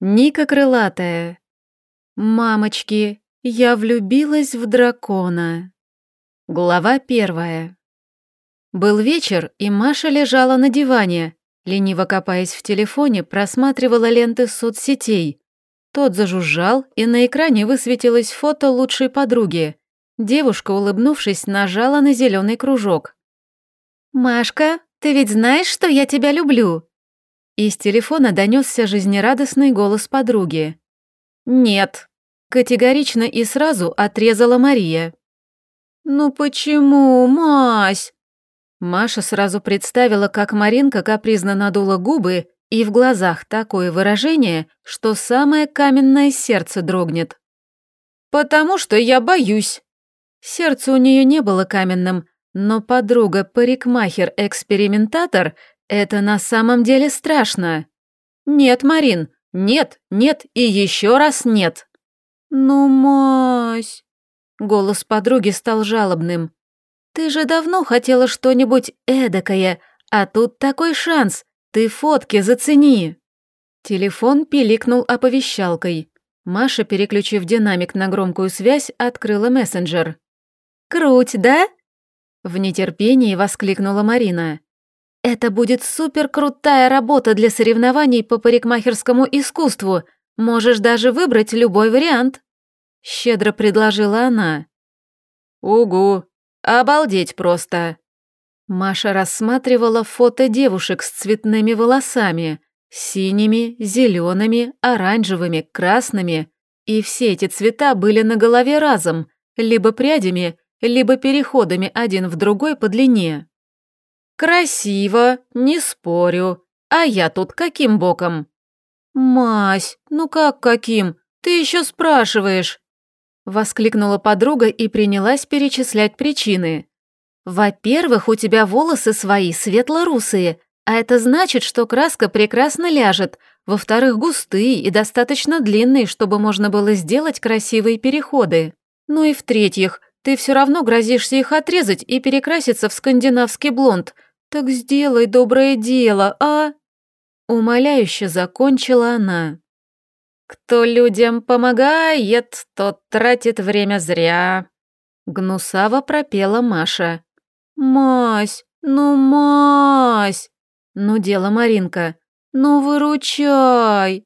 Ника крылатая. Мамочки, я влюбилась в дракона. Глава первая. Был вечер, и Маша лежала на диване, лениво копаясь в телефоне, просматривала ленты соцсетей. Тот зажужжал, и на экране высветилось фото лучшей подруги. Девушка, улыбнувшись, нажала на зеленый кружок. «Машка, ты ведь знаешь, что я тебя люблю?» Из телефона донесся жизнерадостный голос подруги. «Нет», — категорично и сразу отрезала Мария. «Ну почему, Мась?» Маша сразу представила, как Маринка капризно надула губы, и в глазах такое выражение, что самое каменное сердце дрогнет. «Потому что я боюсь». Сердце у нее не было каменным, но подруга-парикмахер-экспериментатор это на самом деле страшно. Нет, Марин, нет, нет и еще раз нет. Ну, Мась. Голос подруги стал жалобным. Ты же давно хотела что-нибудь эдакое, а тут такой шанс. Ты фотки зацени. Телефон пиликнул оповещалкой. Маша, переключив динамик на громкую связь, открыла мессенджер. «Круть, да?» В нетерпении воскликнула Марина. Это будет супер крутая работа для соревнований по парикмахерскому искусству. Можешь даже выбрать любой вариант. Щедро предложила она. Угу, обалдеть просто. Маша рассматривала фото девушек с цветными волосами, синими, зелеными, оранжевыми, красными, и все эти цвета были на голове разом, либо прядями, либо переходами один в другой по длине. «Красиво, не спорю. А я тут каким боком?» «Мась, ну как каким? Ты еще спрашиваешь?» Воскликнула подруга и принялась перечислять причины. «Во-первых, у тебя волосы свои светло-русые, а это значит, что краска прекрасно ляжет. Во-вторых, густые и достаточно длинные, чтобы можно было сделать красивые переходы. Ну и в-третьих, ты все равно грозишься их отрезать и перекраситься в скандинавский блонд – «Так сделай доброе дело, а?» Умоляюще закончила она. «Кто людям помогает, тот тратит время зря», — гнусаво пропела Маша. «Мась, ну, Мась!» — ну дело Маринка. «Ну, выручай!»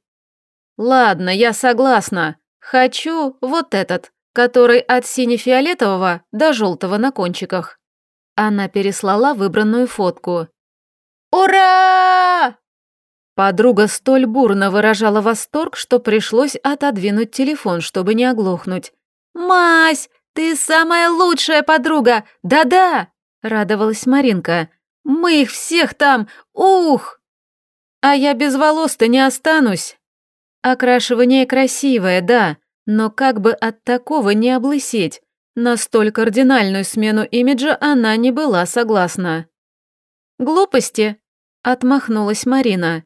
«Ладно, я согласна. Хочу вот этот, который от сине-фиолетового до желтого на кончиках». Она переслала выбранную фотку. «Ура!» Подруга столь бурно выражала восторг, что пришлось отодвинуть телефон, чтобы не оглохнуть. «Мась, ты самая лучшая подруга! Да-да!» — радовалась Маринка. «Мы их всех там! Ух!» «А я без волос-то не останусь!» Окрашивание красивое, да, но как бы от такого не облысеть. На столь кардинальную смену имиджа она не была согласна. «Глупости», — отмахнулась Марина.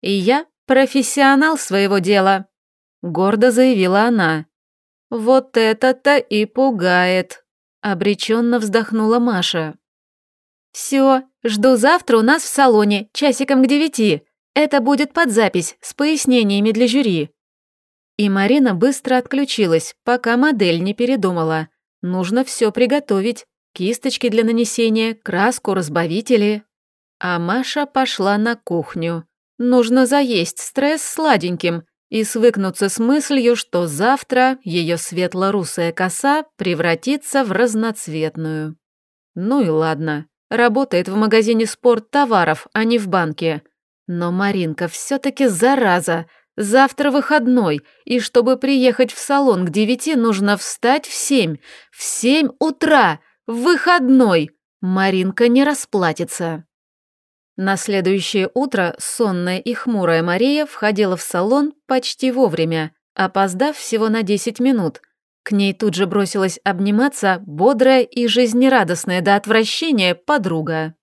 «И я профессионал своего дела», — гордо заявила она. «Вот это-то и пугает», — обреченно вздохнула Маша. «Все, жду завтра у нас в салоне, часиком к девяти. Это будет под запись с пояснениями для жюри». И Марина быстро отключилась, пока модель не передумала. Нужно все приготовить. Кисточки для нанесения, краску, разбавители. А Маша пошла на кухню. Нужно заесть стресс сладеньким и свыкнуться с мыслью, что завтра ее светло-русая коса превратится в разноцветную. Ну и ладно, работает в магазине спорттоваров, а не в банке. Но Маринка все-таки зараза, Завтра выходной, и чтобы приехать в салон к девяти, нужно встать в семь. В семь утра! Выходной! Маринка не расплатится. На следующее утро сонная и хмурая Мария входила в салон почти вовремя, опоздав всего на десять минут. К ней тут же бросилась обниматься бодрая и жизнерадостная до отвращения подруга.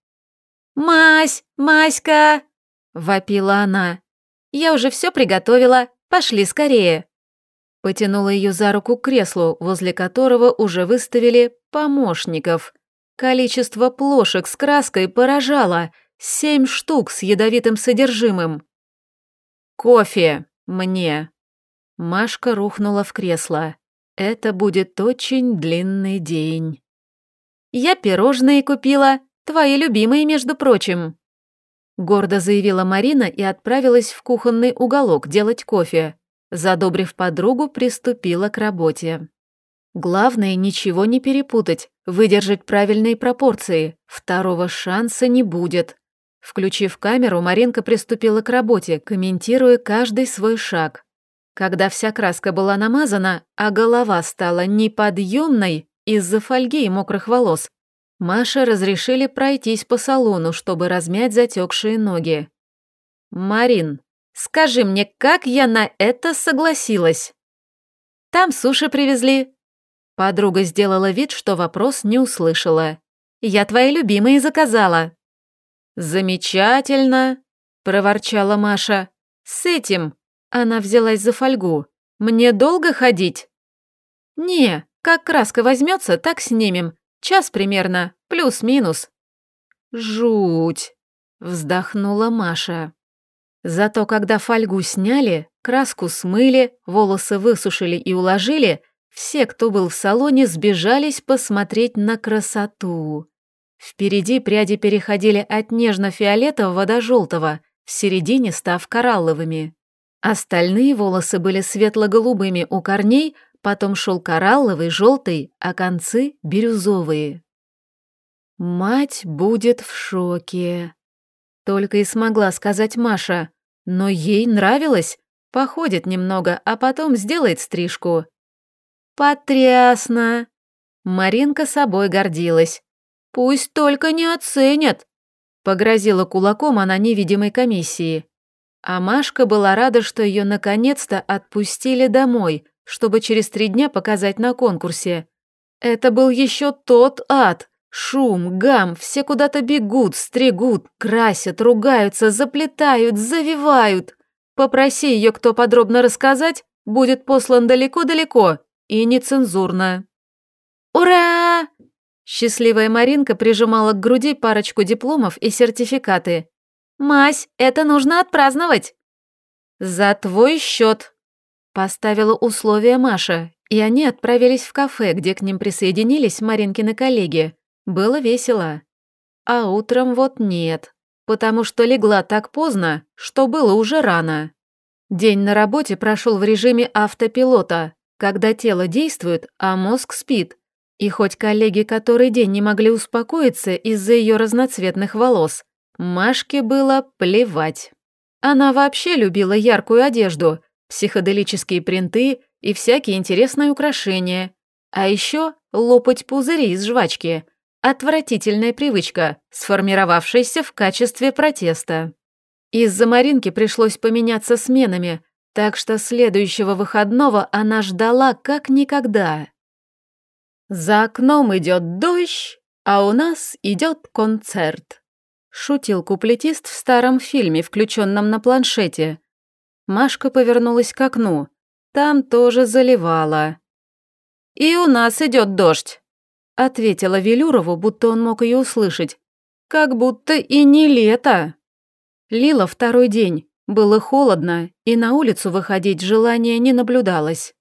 «Мась! Маська!» — вопила она. Я уже все приготовила. Пошли скорее». Потянула ее за руку к креслу, возле которого уже выставили помощников. Количество плошек с краской поражало. Семь штук с ядовитым содержимым. «Кофе!» мне. Машка рухнула в кресло. Это будет очень длинный день. Я пирожные купила, твои любимые, между прочим. Гордо заявила Марина и отправилась в кухонный уголок делать кофе. Задобрив подругу, приступила к работе. Главное ничего не перепутать, выдержать правильные пропорции. Второго шанса не будет. Включив камеру, Маринка приступила к работе, комментируя каждый свой шаг. Когда вся краска была намазана, а голова стала неподъемной из-за фольги и мокрых волос, Маше разрешили пройтись по салону, чтобы размять затекшие ноги. «Марин, скажи мне, как я на это согласилась?» «Там суши привезли, Подруга сделала вид, что вопрос не услышала. «Я твои любимые заказала». «Замечательно», — проворчала Маша. «С этим...» — она взялась за фольгу. «Мне долго ходить?» «Не, как краска возьмется, так снимем. Час примерно, плюс-минус». «Жуть!» — вздохнула Маша. Зато когда фольгу сняли, краску смыли, волосы высушили и уложили — все, кто был в салоне, сбежались посмотреть на красоту. Впереди пряди переходили от нежно-фиолетового до желтого, в середине став коралловыми. Остальные волосы были светло-голубыми у корней, потом шел коралловый, желтый, а концы — бирюзовые. «Мать будет в шоке», — только и смогла сказать Маша, но ей нравилось, походит немного, а потом сделает стрижку. «Потрясно!» Маринка собой гордилась. «Пусть только не оценят!» Погрозила кулаком она невидимой комиссии. А Машка была рада, что ее наконец-то отпустили домой, чтобы через три дня показать на конкурсе. Это был еще тот ад. Шум, гам, все куда-то бегут, стригут, красят, ругаются, заплетают, завивают. Попроси ее кто подробно рассказать, будет послан далеко-далеко и нецензурно. «Ура!» Счастливая Маринка прижимала к груди парочку дипломов и сертификаты. «Мась, это нужно отпраздновать!» «За твой счет!» Поставила условия Маша, и они отправились в кафе, где к ним присоединились Маринкины коллеги. Было весело. А утром вот нет, потому что легла так поздно, что было уже рано. День на работе прошел в режиме автопилота, когда тело действует, а мозг спит. И хоть коллеги который день не могли успокоиться из-за ее разноцветных волос, Машке было плевать. Она вообще любила яркую одежду, психоделические принты и всякие интересные украшения. А еще лопать пузыри из жвачки. Отвратительная привычка, сформировавшаяся в качестве протеста. Из-за Маринки пришлось поменяться сменами, так что следующего выходного она ждала как никогда. «За окном идет дождь, а у нас идет концерт», шутил куплетист в старом фильме, включенном на планшете. Машка повернулась к окну. Там тоже заливала. «И у нас идет дождь», — ответила Велюрову, будто он мог ее услышать. «Как будто и не лето». Лила второй день, было холодно, и на улицу выходить желания не наблюдалось.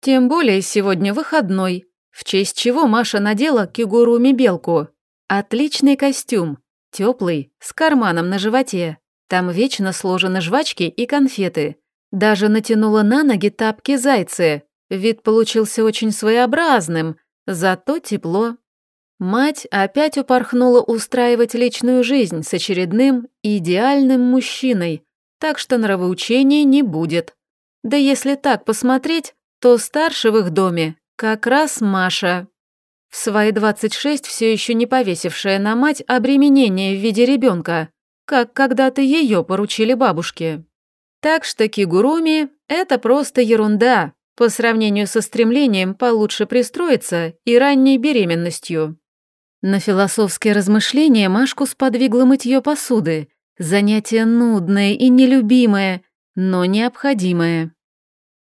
Тем более сегодня выходной, в честь чего Маша надела кигуруми белку. Отличный костюм, теплый, с карманом на животе. Там вечно сложены жвачки и конфеты. Даже натянула на ноги тапки зайцы. Вид получился очень своеобразным, зато тепло. Мать опять упорхнула устраивать личную жизнь с очередным идеальным мужчиной, так что нравоучения не будет. Да если так посмотреть, то старше в их доме как раз Маша. В свои 26 все еще не повесившая на мать обременение в виде ребенка, как когда-то ее поручили бабушке. Так что кигуруми – это просто ерунда по сравнению со стремлением получше пристроиться и ранней беременностью. На философские размышления Машку сподвигло мытье посуды, Занятие нудное и нелюбимое, но необходимое.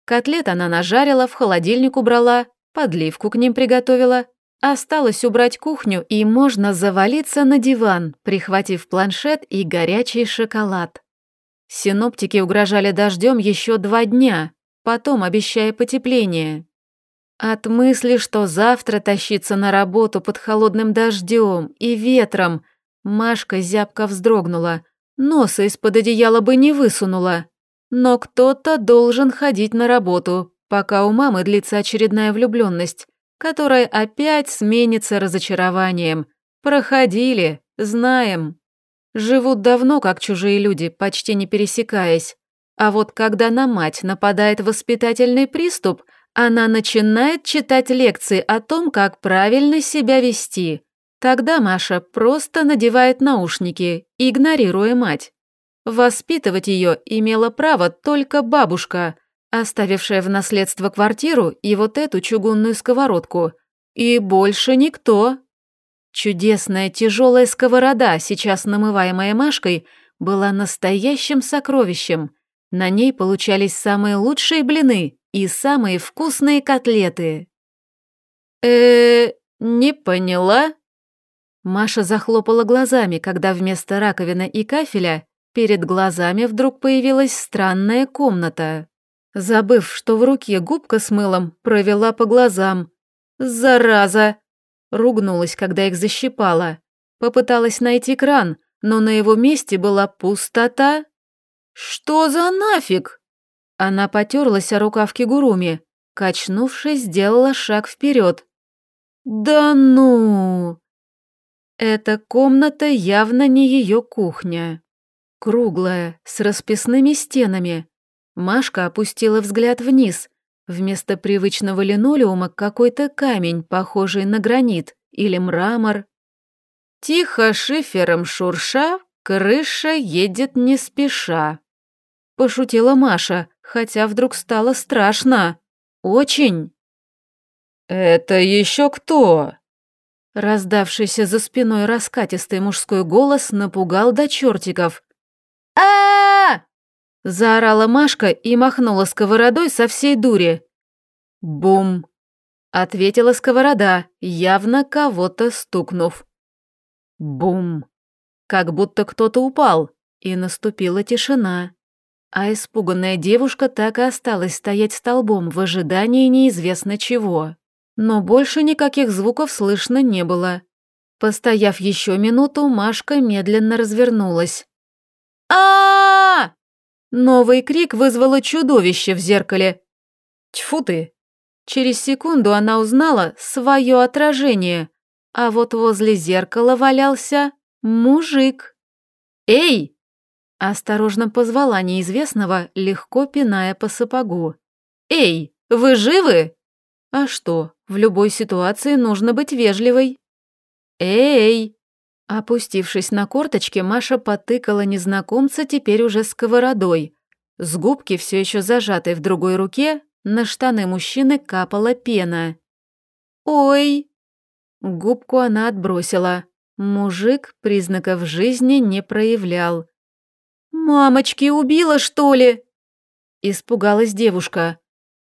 Котлет она нажарила, в холодильник убрала, подливку к ним приготовила. Осталось убрать кухню, и можно завалиться на диван, прихватив планшет и горячий шоколад. Синоптики угрожали дождем еще два дня, потом обещая потепление. От мысли, что завтра тащиться на работу под холодным дождем и ветром, Машка зябко вздрогнула, носа из-под одеяла бы не высунула. Но кто-то должен ходить на работу, пока у мамы длится очередная влюбленность, которая опять сменится разочарованием. Проходили, знаем. Живут давно, как чужие люди, почти не пересекаясь. А вот когда на мать нападает воспитательный приступ, она начинает читать лекции о том, как правильно себя вести. Тогда Маша просто надевает наушники, игнорируя мать. Воспитывать ее имела право только бабушка, оставившая в наследство квартиру и вот эту чугунную сковородку. И больше никто. Чудесная тяжелая сковорода, сейчас намываемая Машкой, была настоящим сокровищем. На ней получались самые лучшие блины и самые вкусные котлеты. э не поняла?» Маша захлопала глазами, когда вместо раковины и кафеля Перед глазами вдруг появилась странная комната. Забыв, что в руке губка с мылом, провела по глазам. «Зараза!» Ругнулась, когда их защипала. Попыталась найти кран, но на его месте была пустота. «Что за нафиг?» Она потерлась о рукавке Гуруми, качнувшись, сделала шаг вперед. «Да ну!» Эта комната явно не ее кухня. Круглая, с расписными стенами. Машка опустила взгляд вниз. Вместо привычного линолеума какой-то камень, похожий на гранит или мрамор. Тихо шифером шурша, крыша едет не спеша. Пошутила Маша, хотя вдруг стало страшно. Очень. «Это еще кто?» Раздавшийся за спиной раскатистый мужской голос напугал до чертиков а, Заорала Машка и махнула сковородой со всей дури. «Бум!» — ответила сковорода, явно кого-то стукнув. «Бум!» Как будто кто-то упал, и наступила тишина. А испуганная девушка так и осталась стоять столбом в ожидании неизвестно чего. Но больше никаких звуков слышно не было. Постояв еще минуту, Машка медленно развернулась а Новый крик вызвало чудовище в зеркале. Тьфу ты! Через секунду она узнала свое отражение, а вот возле зеркала валялся мужик. «Эй!» – осторожно позвала неизвестного, легко пиная по сапогу. «Эй, вы живы?» «А что, в любой ситуации нужно быть вежливой». «Эй!» Опустившись на корточки, Маша потыкала незнакомца теперь уже сковородой. С губки, все еще зажатой в другой руке, на штаны мужчины капала пена. «Ой!» Губку она отбросила. Мужик признаков жизни не проявлял. «Мамочки, убила, что ли?» Испугалась девушка.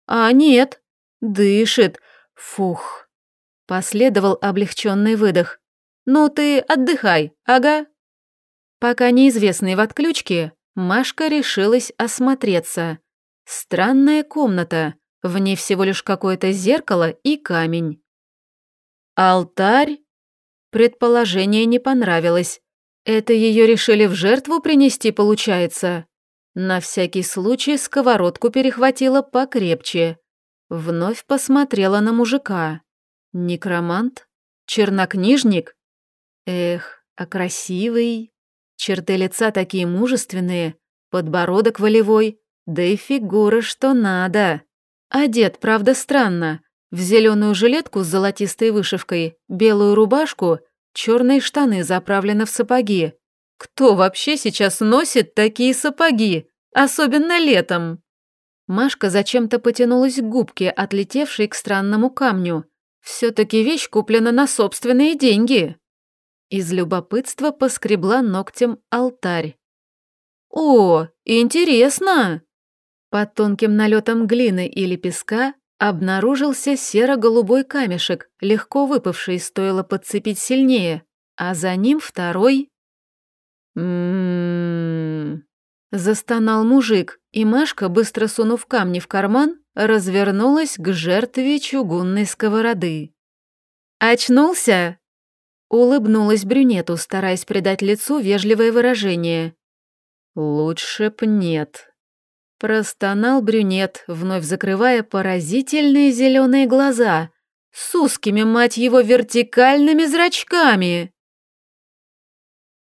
«А нет, дышит. Фух!» Последовал облегченный выдох. «Ну ты отдыхай, ага». Пока неизвестный в отключке, Машка решилась осмотреться. Странная комната, в ней всего лишь какое-то зеркало и камень. Алтарь? Предположение не понравилось. Это ее решили в жертву принести, получается? На всякий случай сковородку перехватила покрепче. Вновь посмотрела на мужика. Некромант? Чернокнижник? Эх, а красивый. Черты лица такие мужественные, подбородок волевой, да и фигура что надо. Одет, правда, странно. В зеленую жилетку с золотистой вышивкой, белую рубашку, черные штаны заправлены в сапоги. Кто вообще сейчас носит такие сапоги? Особенно летом. Машка зачем-то потянулась к губке, отлетевшей к странному камню. Все-таки вещь куплена на собственные деньги. Из любопытства поскребла ногтем алтарь. «О, интересно!» Под тонким налетом глины или песка обнаружился серо-голубой камешек, легко выпавший, стоило подцепить сильнее, а за ним второй. Ммм. Застонал мужик, и Машка, быстро сунув камни в карман, развернулась к жертве чугунной сковороды. «Очнулся?» Улыбнулась брюнету, стараясь придать лицу вежливое выражение. «Лучше б нет», — простонал брюнет, вновь закрывая поразительные зеленые глаза с узкими, мать его, вертикальными зрачками.